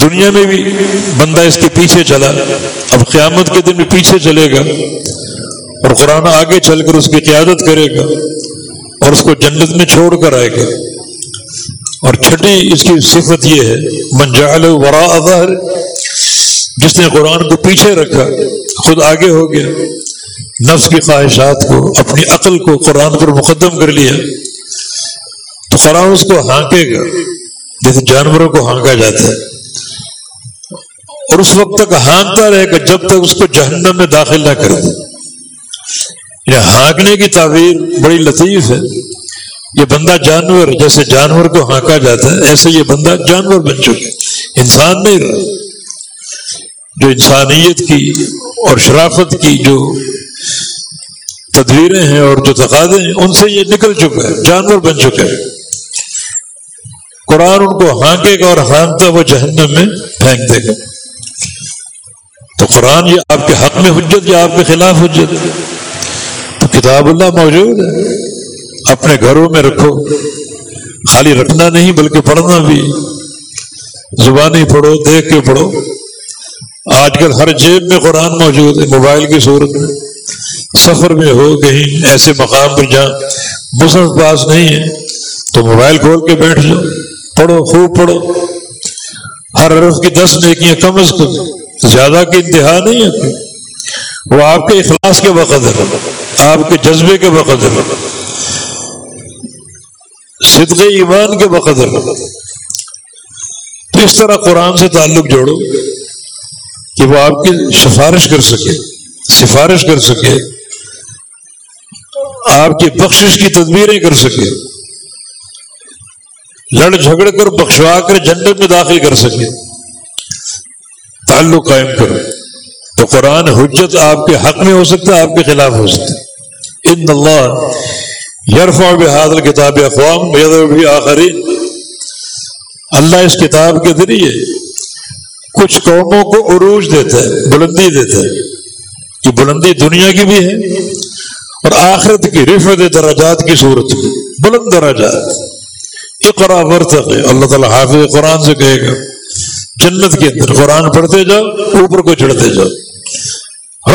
دنیا میں بھی بندہ اس کے پیچھے چلا، اب قیامت کے دن بھی پیچھے چلے گا۔ اور قرآن آگے چل کر اس کی قیادت کرے گا، اور اس کو جنت میں چھوڑ کر آئے گا۔ اور چھٹی اس کی صفت یہ ہے منجال ورا اظہر جس نے قرآن کو پیچھے رکھا خود آگے ہو گیا نفس کی خواہشات کو اپنی عقل کو قرآن پر مقدم کر لیا تو قرآن اس کو ہانکے گا جیسے جانوروں کو ہانکا جاتا ہے۔ اور اس وقت تک ہانکتا رہے گا جب تک اس کو جہنم میں داخل نہ کر دے۔ یہ ہانکنے کی تعبیر بڑی لطیف ہے۔ یہ بندہ جانور جیسے جانور کو ہانکا جاتا ہے، ایسے یہ بندہ جانور بن چکے انسان نہیں رہا۔ جو انسانیت کی اور شرافت کی جو تدبیریں ہیں اور جو تقاضے ہیں، ان سے یہ نکل چکا ہے، جانور بن چکا ہے۔ قرآن ان کو ہانکے گا اور ہانکتا وہ جہنم میں پھینک دے گا۔ تو قرآن یہ آپ کے حق میں حجت یا آپ کے خلاف حجت؟ تو کتاب اللہ موجود ہے۔ اپنے گھروں میں رکھو۔ خالی رکھنا نہیں بلکہ پڑھنا بھی۔ زبانی پڑھو، دیکھ کے پڑھو۔ آج کل ہر جیب میں قرآن موجود ہے، موبائل کی صورت میں۔ سفر میں ہو، کہیں ایسے مقام پر جہاں مسلم پاس نہیں ہے، تو موبائل کھول کے بیٹھ جاؤ۔ پڑھو، خوب پڑھو۔ ہر عرف کی دس نیکیاں کم از کم، زیادہ کی انتہا نہیں ہے۔ وہ آپ کے اخلاص کے وقت ہے آپ کے جذبے کے وقت ہے صدق ایمان کے وقت ہے تو اس طرح قرآن سے تعلق جوڑو کہ وہ آپ کی سفارش کر سکے، سفارش کر سکے، آپ کی بخشش کی تدبیریں کر سکے، لڑ جھگڑ کر، بخشوا کر، جنت میں داخل کر سکے۔ تعلق قائم کرو۔ تو قرآن حجت آپ کے حق میں ہو سکتا ہے، آپ کے خلاف ہو سکتا ہے۔ ان اللہ یرفا بحادل کتاب اقوام بھی آخری اللہ اس کتاب کے ذریعے کچھ قوموں کو عروج دیتا ہے، بلندی دیتا ہے کہ بلندی دنیا کی بھی ہے اور آخرت کی رفت دراجات کی صورت میں، بلند دراجات اقرا، ورتق، اللہ تعالیٰ حافظ قرآن سے کہے گا۔ جنت کے اندر قرآن پڑھتے جاؤ، اوپر کو چڑھتے جاؤ۔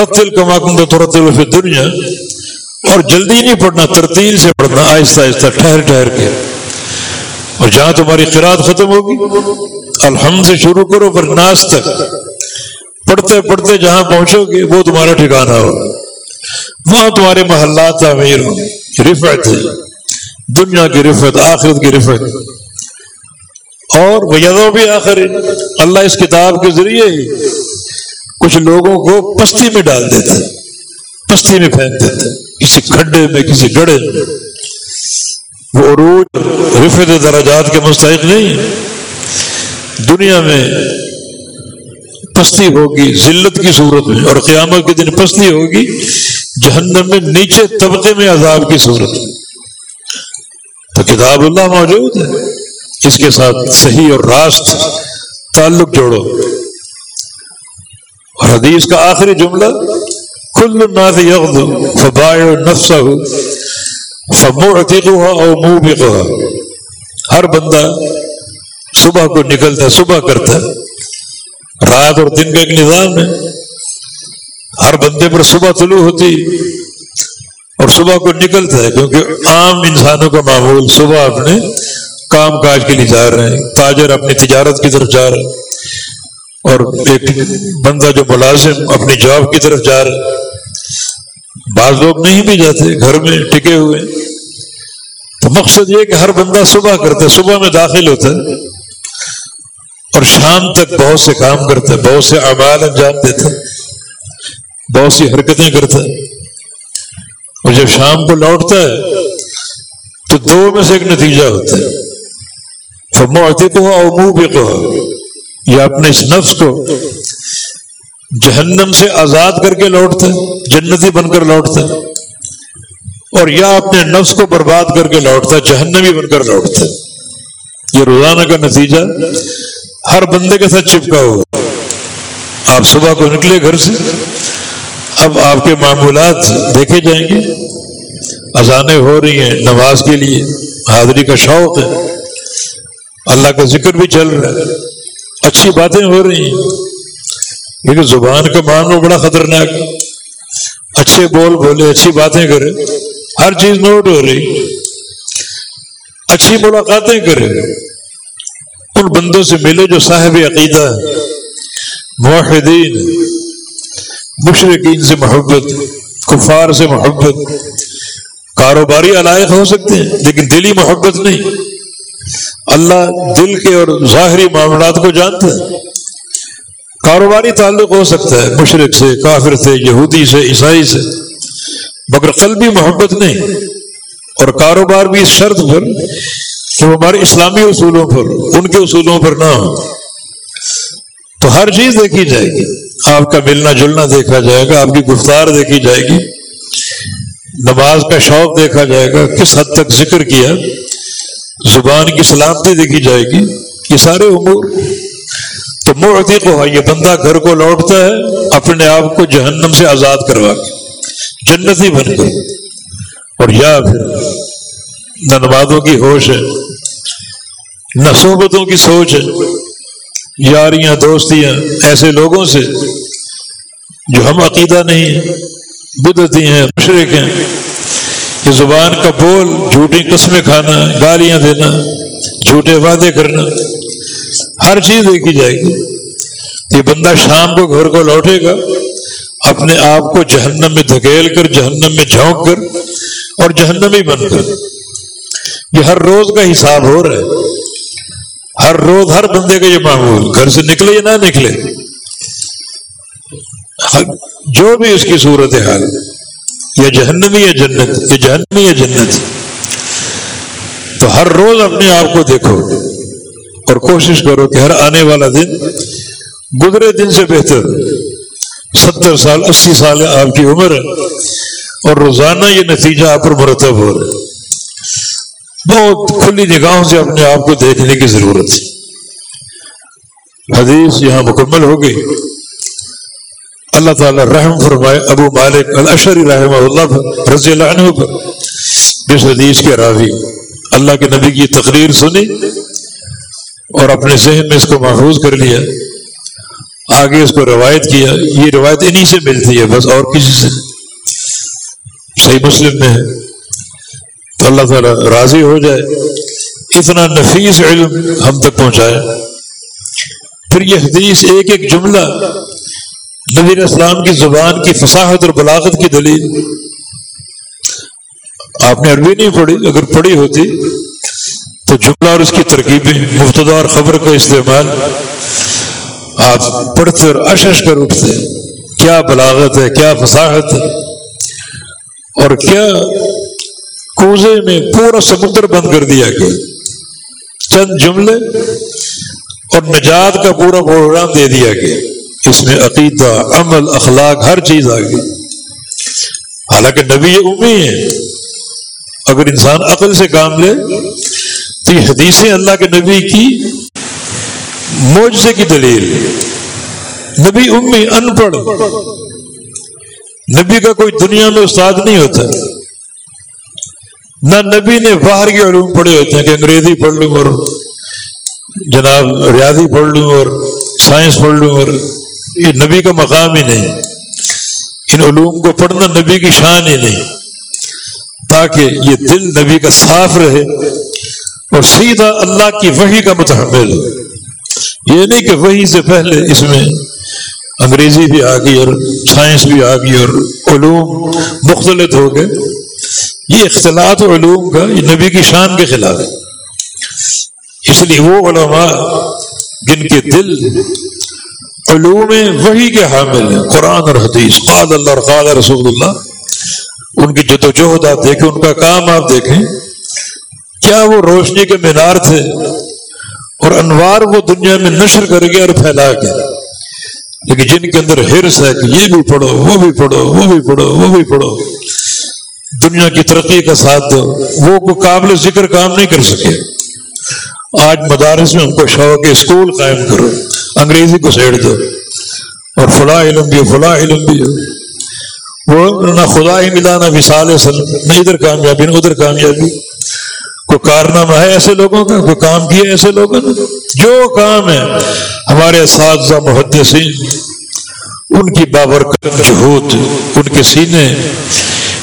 رتل کما کم تو رتل پھر دنیا اور جلدی نہیں پڑھنا، ترتیل سے پڑھنا، آہستہ آہستہ، ٹھہر ٹھہر کے۔ اور جہاں تمہاری قرآد ختم ہوگی، الحمد سے شروع کرو، پر ناس تک۔ پڑھتے پڑھتے جہاں پہنچو گے، وہ تمہارا ٹھکانا ہوگا۔ وہاں تمہارے محلات تعمیر ہوں۔ رفت ہے۔ دنیا کی رفت آخرت کی رفت اور وہ بھی آخر اللہ اس کتاب کے ذریعے ہی کچھ لوگوں کو پستی میں ڈال دیتے پستی میں پھینک دیتے کسی کھڈے میں کسی گڑھے میں۔ وہ عروج رفت دراجات کے مستحق نہیں۔ دنیا میں پستی ہوگی، ذلت کی صورت میں، اور قیامت کے دن پستی ہوگی۔ جہنم میں نیچے طبقے میں عذاب کی صورت۔ تو کتاب اللہ موجود ہے۔ اس کے ساتھ صحیح اور راست تعلق جوڑو۔ اور حدیث کا آخری جملہ کل الناس یغد فبائع نفسه فمعتقها او موبقها. ہر بندہ صبح کو نکلتا ہے صبح کرتا. ہے رات اور دن کا ایک نظام ہے۔ ہر بندے پر صبح طلوع ہوتی اور صبح کو نکلتا ہے، کیونکہ عام انسانوں کا معمول صبح اپنے کام کاج کے لیے جا رہے ہیں، تاجر اپنی تجارت کی طرف جا رہے ہیں اور ایک بندہ جو ملازم اپنی جاب کی طرف جا رہا ہے۔ بعض لوگ نہیں بھی جاتے، گھر میں ٹکے ہوئے۔ تو مقصد یہ کہ ہر بندہ صبح کرتا ہے، صبح میں داخل ہوتا ہے۔ اور شام تک بہت سے کام کرتا ہے، بہت سے اعمال انجام دیتا ہے۔ بہت سی حرکتیں کرتا ہے۔ اور جب شام کو لوٹتا ہے، تو دو میں سے ایک نتیجہ ہوتا ہے۔ فرماتے کو اور منہ بھی کہو یا اپنے اس نفس کو جہنم سے آزاد کر کے لوٹتا ہے جنتی بن کر لوٹتا ہے اور یا اپنے نفس کو برباد کر کے لوٹتا جہنمی بن کر لوٹتا ہے یہ روزانہ کا نتیجہ ہر بندے کے ساتھ چپکا ہوا آپ صبح کو نکلے گھر سے، اب آپ کے معمولات دیکھے جائیں گے۔ اذانیں ہو رہی ہیں، نماز کے لیے حاضری کا شوق ہے۔ اللہ کا ذکر بھی چل رہا ہے۔ اچھی باتیں ہو رہی ہیں۔ کیونکہ زبان کا معنی بڑا خطرناک اچھے بول بولے، اچھی باتیں کرے۔ ہر چیز نوٹ ہو رہی۔ اچھی ملاقاتیں کرے۔ ان بندوں سے ملے جو صاحب عقیدہ موحدین مشرقین سے محبت، کفار سے محبت۔ کاروباری علائق ہو سکتے ہیں، لیکن دلی محبت نہیں۔ اللہ دل کے اور ظاہری معاملات کو جانتا ہے۔ کاروباری تعلق ہو سکتا ہے، مشرق سے، کافر سے، یہودی سے، عیسائی سے، مگر قلبی محبت نہیں۔ اور کاروبار بھی اس شرط پر کہ وہ ہمارے اسلامی اصولوں پر، ان کے اصولوں پر نہ ہو۔ تو ہر چیز دیکھی جائے گی۔ آپ کا ملنا جلنا دیکھا جائے گا، آپ کی گفتار دیکھی جائے گی۔ نماز کا شوق دیکھا جائے گا، کس حد تک ذکر کیا۔ زبان کی سلامتی دیکھی جائے گی۔ یہ سارے امور تو موتی کو یہ بندہ گھر کو لوٹتا ہے، اپنے آپ کو جہنم سے آزاد کروا کے جنتی بن کر اور یا پھر، نہ نمازوں کی ہوش ہے، نہ صحبتوں کی سوچ ہے۔ یاریاں، دوستیاں، ایسے لوگوں سے جو ہم عقیدہ نہیں ہیں بدتی ہیں، مشرق ہیں۔ کہ زبان کا بول، جھوٹی قسمیں کھانا، گالیاں دینا، جھوٹے وعدے کرنا۔ ہر چیز دیکھی جائے گی۔ یہ بندہ شام کو گھر کو لوٹے گا، اپنے آپ کو جہنم میں دھکیل کر، جہنم میں جھونک کر اور جہنمی بن کر۔ یہ ہر روز کا حساب ہو رہا ہے۔ ہر روز ہر بندے کا یہ معمول، گھر سے نکلے یا نہ نکلے۔ جو بھی اس کی صورت حال، یا جہنمی یا جنت، یا جہنمی یا جنت۔ تو ہر روز اپنے آپ کو دیکھو۔ اور کوشش کرو کہ ہر آنے والا دن گزرے دن سے بہتر۔ ستر سال، اسی سال آپ کی عمر ہے اور روزانہ یہ نتیجہ آپ پر مرتب ہو رہا ہے۔ بہت کھلی نگاہوں سے اپنے آپ کو دیکھنے کی ضرورت ہے۔ حدیث یہاں مکمل ہو گئی۔ اللہ تعالیٰ رحم فرمائے، ابو مالک الشری رحمہ اللہ رضی اللہ عنہ پر، جس حدیث کے راوی اللہ کے نبی کی تقریر سنی۔ اور اپنے ذہن میں اس کو محفوظ کر لیا، آگے اس کو روایت کیا، یہ روایت انہی سے ملتی ہے، بس اور کسی سے۔ صحیح مسلم میں ہے۔ تو اللہ تعالیٰ راضی ہو جائے۔ اتنا نفیس علم ہم تک پہنچائے پھر یہ حدیث ایک ایک جملہ نبی اسلام کی زبان کی فصاحت اور بلاغت کی دلیل۔ آپ نے عربی نہیں پڑھی، اگر پڑھی ہوتی تو جملہ اور اس کی ترکیبیں مفتدا اور خبر کا استعمال۔ آپ پڑھتے اور اشش کر اٹھتے کیا بلاغت ہے، کیا فصاحت ہے۔ اور کیا کوزے میں پورا سمندر بند کر دیا گیا۔ چند جملے اور نجات کا پورا پروگرام دے دیا گیا۔ اس میں عقیدہ، عمل، اخلاق، ہر چیز آ گئی۔ حالانکہ نبی امی ہے۔ اگر انسان عقل سے کام لے جی، تو یہ حدیثیں اللہ کے نبی کی موجے کی دلیل۔ نبی امی ان پڑھ نبی کا کوئی دنیا میں استاد نہیں ہوتا۔ نہ نبی نے باہر کے علوم پڑھے ہوتے ہیں کہ انگریزی پڑھ لوں اور جناب ریاضی پڑھ لوں اور سائنس پڑھ لوں اور یہ نبی کا مقام ہی نہیں۔ ان علوم کو پڑھنا نبی کی شان ہی نہیں۔ تاکہ یہ دل نبی کا صاف رہے۔ اور سیدھا اللہ کی وحی کا متحمل۔ ہو یہ نہیں کہ وہی سے پہلے اس میں انگریزی بھی آ گئی اور سائنس بھی آ گئی اور علوم مختلف ہو گئے۔ یہ اختلاط علوم کا یہ نبی کی شان کے خلاف ہے۔ اس لیے وہ علماء جن کے دل علوم وہی کے حامل ہیں، قرآن اور حدیث، قال اللہ اور قال رسول اللہ، ان کی جد و جہد آپ دیکھیں، ان کا کام آپ دیکھیں۔ کیا وہ روشنی کے مینار تھے اور انوار وہ دنیا میں نشر کر گیا اور پھیلا گیا لیکن جن کے اندر ہرس ہے کہ یہ بھی پڑھو، وہ بھی پڑھو، وہ بھی پڑھو، وہ بھی پڑھو، دنیا کی ترقی کا ساتھ دو، وہ کوئی قابل ذکر کام نہیں کر سکے۔ آج مدارس میں ہم کو شوق اسکول قائم کرو، انگریزی کو سیڑ دو، اور فلاں علم بھی فلاں علم بھی ہو وہ نہ خدا ہی ملا، نہ وشال سلم نہ ادھر کامیابی، نہ ادھر کامیابی۔ کوئی کارنامہ ہے ایسے لوگوں کا کوئی کام کیا ایسے لوگوں نے؟ جو کام ہے، ہمارے اساتذہ، محدثین، ان کی بابرکت جہود ان کے سینے،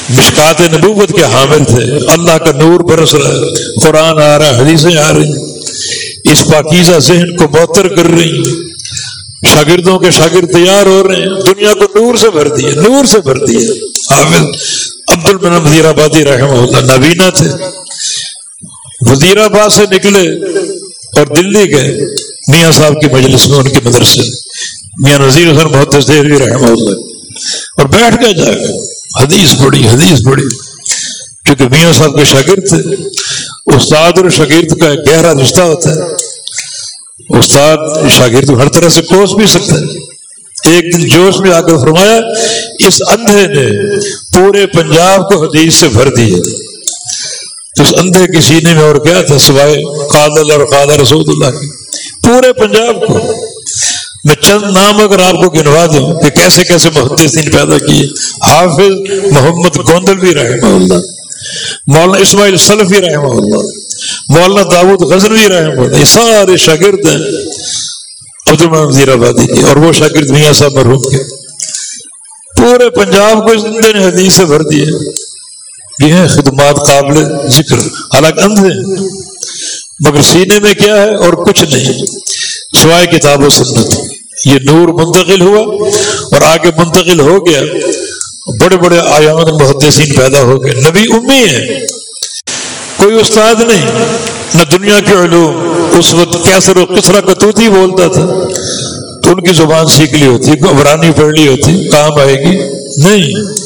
مشکات نبوت کے حامل تھے۔ اللہ کا نور برس رہا ہے۔ قرآن آ رہا ہے، حدیثیں آ رہی اس پاکیزہ ذہن کو بہتر کر رہی شاگردوں کے شاگرد تیار ہو رہے ہیں۔ دنیا کو نور سے بھر دیے نور سے بھر دیے حامل عبد المن وزیر آبادی رحمہ اللہ نابینا تھے۔ وزیر آباد سے نکلے اور دلی گئے۔ میاں صاحب کی مجلس میں ان کی مدرسے میاں نذیر حسن محدث بھی رحمہ اللہ۔ اور بیٹھ گئے جا کے حدیث پڑھی حدیث پڑھی۔ کیونکہ میاں صاحب کے شاگرد تھے۔ استاد اور شاگرد کا ایک گہرا رشتہ ہوتا ہے۔ استاد شاگرد ہر طرح سے کوس بھی سکتا ہے۔ ایک دن جوش میں آ کر فرمایا، اس اندھے نے پورے پنجاب کو حدیث سے بھر دیے تو اس اندھے کے سینے میں اور کیا تھا سوائے قادل اور قادر رسول اللہ کی۔ پورے پنجاب کو۔ میں چند نام اگر آپ کو گنوا دوں کہ کیسے کیسے محدثین پیدا کیے۔ حافظ محمد گوندل بھی رحمہ اللہ، مولانا اسماعیل سلفی رحمہ اللہ، مولانا داود غزنوی رحمہ اللہ، یہ سارے شاگرد ہیں۔ عبد وزیر آبادی کے، اور وہ شاگرد میاں صاحب مرحوم کے۔ پورے پنجاب کو اس نے حدیث سے بھر دیے یہ ہیں خدمات قابل ذکر۔ حالانکہ اندھے مگر سینے میں کیا ہے اور کچھ نہیں۔ سوائے کتاب و سنت۔ یہ نور منتقل ہوا اور آگے منتقل ہو گیا۔ بڑے بڑے آیان محدثین پیدا ہو گئے۔ نبی امی ہے کوئی استاد نہیں۔ نہ دنیا کے علوم۔ اس وقت کیسر و کسرا کتوتی بولتا تھا۔ تو ان کی زبان سیکھ لی ہوتی عبرانی پڑھ لی ہوتی، کام آئے گی۔ نہیں۔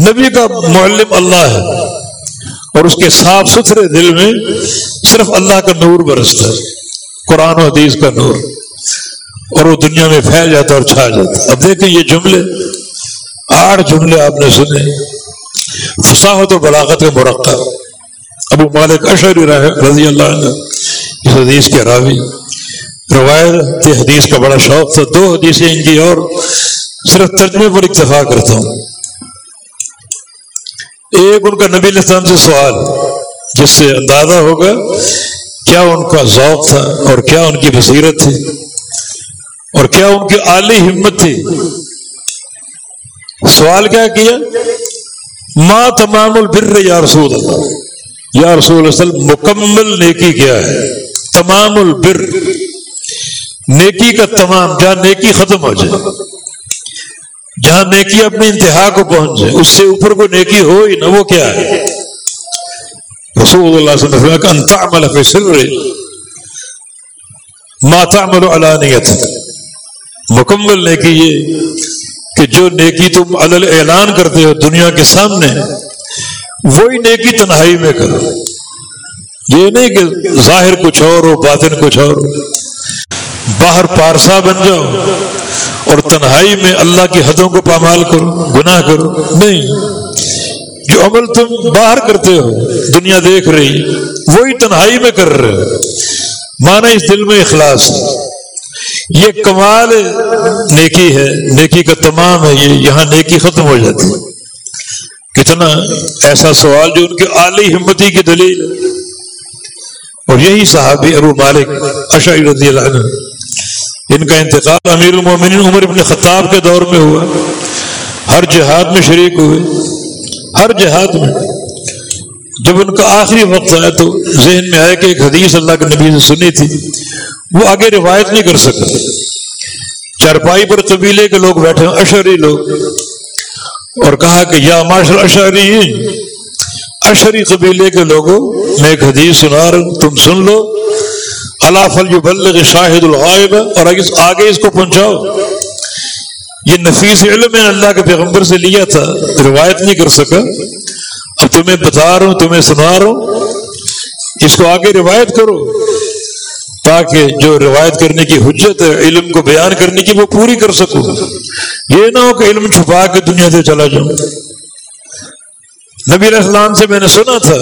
نبی کا معلم اللہ ہے اور اس کے صاف ستھرے دل میں صرف اللہ کا نور برستا ہے، قرآن و حدیث کا نور۔ اور وہ دنیا میں پھیل جاتا اور چھا جاتا۔ اب دیکھیں یہ جملے، آٹھ جملے آپ نے سنے۔ فصاحت و بلاغت کا مرقع۔ ابو مالک اشری رضی اللہ عنہ اس حدیث کے راوی۔ روایت حدیث کا بڑا شوق تھا۔ دو حدیثیں ان کی اور صرف ترجمے پر اکتفا کرتا ہوں۔ ایک ان کا نبی السلام سے سوال، جس سے اندازہ ہوگا کیا ان کا ذوق تھا اور کیا ان کی بصیرت تھی اور کیا ان کی اعلی ہمت تھی؟ سوال کیا کیا؟ ماں تمام البر یا رسول اللہ، یا رسول اللہ مکمل نیکی کیا ہے؟ تمام البر، نیکی کا تمام، جہاں نیکی ختم ہو جائے۔ جہاں نیکی اپنی انتہا کو پہنچ جائے اس سے اوپر کو نیکی ہو ہی نہ، وہ کیا ہے؟ رسول اللہ صلی اللہ علیہ وسلم فی سر ما تعمل علانیت مکمل نیکی یہ کہ جو نیکی تم علل اعلان کرتے ہو دنیا کے سامنے، وہی نیکی تنہائی میں کرو۔ یہ نہیں کہ ظاہر کچھ اور ہو، باطن کچھ اور ہو۔ باہر پارسا بن جاؤ اور تنہائی میں اللہ کی حدوں کو پامال کرو، گناہ کرو۔ نہیں، جو عمل تم باہر کرتے ہو، دنیا دیکھ رہی، وہی تنہائی میں کر رہے ہو۔ مانا اس دل میں اخلاص یہ کمال نیکی ہے، نیکی کا تمام ہے، یہ یہاں نیکی ختم ہو جاتی ہے۔ کتنا ایسا سوال جو ان کے اعلی ہمتی کی دلیل اور یہی صحابی ابو مالک اشعی رضی اللہ عنہ۔ ان کا انتقال امیر المومنین عمر ابن خطاب کے دور میں ہوا۔ ہر جہاد میں شریک ہوئے۔ ہر جہاد میں۔ جب ان کا آخری وقت آیا تو ذہن میں آیا کہ ایک حدیث اللہ کے نبی سے سنی تھی۔ وہ آگے روایت نہیں کر سکتے چارپائی پر قبیلے کے لوگ بیٹھے اشری لوگ۔ اور کہا کہ یا ماشاء اشری اشری قبیلے کے لوگوں، میں ایک حدیث سنا رہا ہوں، تم سن لو۔ اللہ فل جو بل شاہد الغائب اور آگے اس کو پہنچاؤ۔ یہ نفیس علم میں اللہ کے پیغمبر سے لیا تھا۔ روایت نہیں کر سکا۔ اب تمہیں بتا رہا ہوں، تمہیں سنا رہا ہوں۔ اس کو آگے روایت کرو۔ تاکہ جو روایت کرنے کی حجت ہے، علم کو بیان کرنے کی وہ پوری کر سکوں یہ نہ ہو کہ علم چھپا کے دنیا سے چلا جاؤں۔ نبی علیہ السلام سے میں نے سنا تھا۔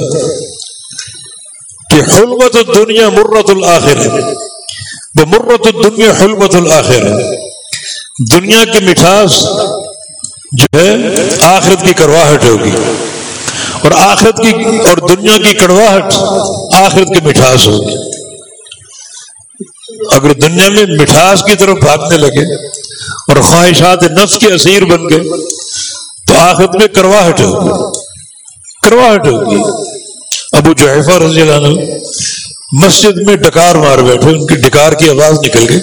کہ حلمت الدنیا مرت الآخر ہے۔ وہ مرت الدنیا حلمت الآخر ہے۔ دنیا کی مٹھاس جو ہے، آخرت کی کرواہٹ ہوگی۔ اور آخرت کی اور دنیا کی کڑواہٹ آخرت کی مٹھاس ہوگی۔ اگر دنیا میں مٹھاس کی طرف بھاگنے لگے اور خواہشات نفس کے اسیر بن گئے، تو آخرت میں کرواہٹ ہوگی۔ کرواہٹ ہوگی۔ ابو جحفہ رضی اللہ عنہ مسجد میں ڈکار مار بیٹھے ان کی ڈکار کی آواز نکل گئی۔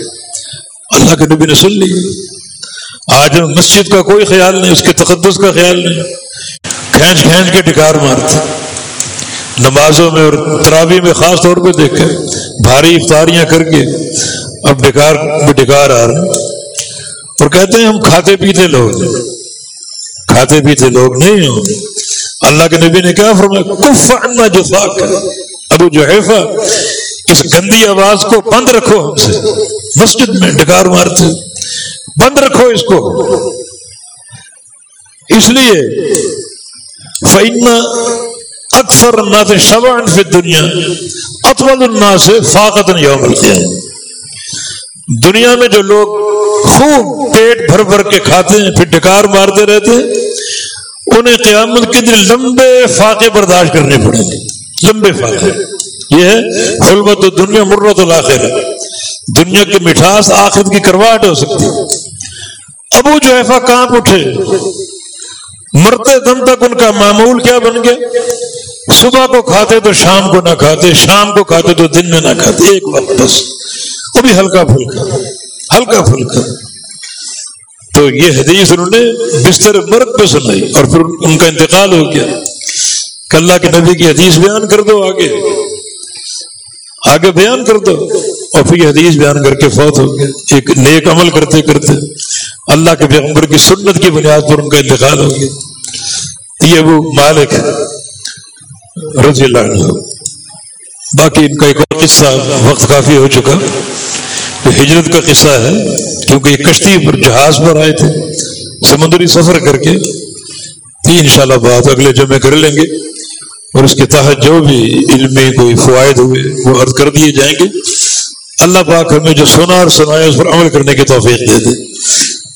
اللہ کے نبی نے سن لی۔ آج مسجد کا کوئی خیال نہیں، اس کے تقدس کا خیال نہیں۔ کھینچ کھینچ کے ڈکار مارتے۔ نمازوں میں اور ترابی میں خاص طور پہ دیکھ بھاری افطاریاں کر کے اب ڈکار میں ڈکار آ رہے ہیں۔ اور کہتے ہیں ہم کھاتے پیتے لوگ کھاتے پیتے لوگ نہیں ہوں۔ اللہ کے نبی نے کیا فرمایا، کف عنا جفاک. ابو جو اس گندی آواز کو بند رکھو ہم سے۔ مسجد میں ڈکار مارتے، بند رکھو اس کو۔ اس لیے فائنا اکثر نہ سے شبان فی دنیا اطول النا سے فاقت یوم القیام دنیا میں جو لوگ خوب پیٹ بھر بھر کے کھاتے ہیں، پھر ڈکار مارتے رہتے ہیں انہیں قیامت کے دن لمبے فاقے برداشت کرنے پڑیں گے۔ لمبے فاقے۔ یہ ہے خلبت دنیا مرت الآخر دنیا کی مٹھاس آخر کی کرواہٹ ہو سکتی ابو جو ایفا کہاں اٹھے؟ مرتے دم تک ان کا معمول کیا بن گیا؟ صبح کو کھاتے تو شام کو نہ کھاتے، شام کو کھاتے تو دن میں نہ کھاتے۔ ایک وقت بس۔ وہ بھی ہلکا پھلکا۔ ہلکا پھلکا۔ تو یہ حدیث انہوں نے بستر مرد پہ سنائی اور پھر ان کا انتقال ہو گیا کہ اللہ کے نبی کی حدیث بیان کر دو آگے۔ آگے بیان کر دو اور پھر یہ حدیث بیان کر کے فوت ہو گیا ایک نیک عمل کرتے کرتے اللہ کے پیغمبر کی سنت کی بنیاد پر ان کا انتقال ہو گیا۔ یہ وہ مالک رضی اللہ عنہ۔ باقی ان کا ایک اور قصہ وقت کافی ہو چکا۔ تو ہجرت کا قصہ ہے، کیونکہ یہ کشتی پر جہاز پر آئے تھے، سمندری سفر کر کے ان شاء اللہ بات اگلے جمعے کر لیں گے۔ اور اس کے تحت جو بھی علمی کوئی فوائد ہوئے، وہ عرض کر دیے جائیں گے۔ اللہ پاک ہمیں جو سنا اور سنایا، اس پر عمل کرنے کی توفیق دے دے۔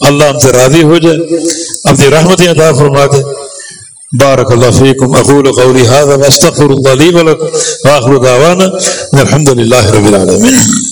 اللہ ہم سے راضی ہو جائے، اپنی رحمتیں عطا فرما دے بارک اللہ فیکم۔ اقول قولی هذا واستغفر الله لي ولكم واخر دعوانا الحمد لله رب العالمين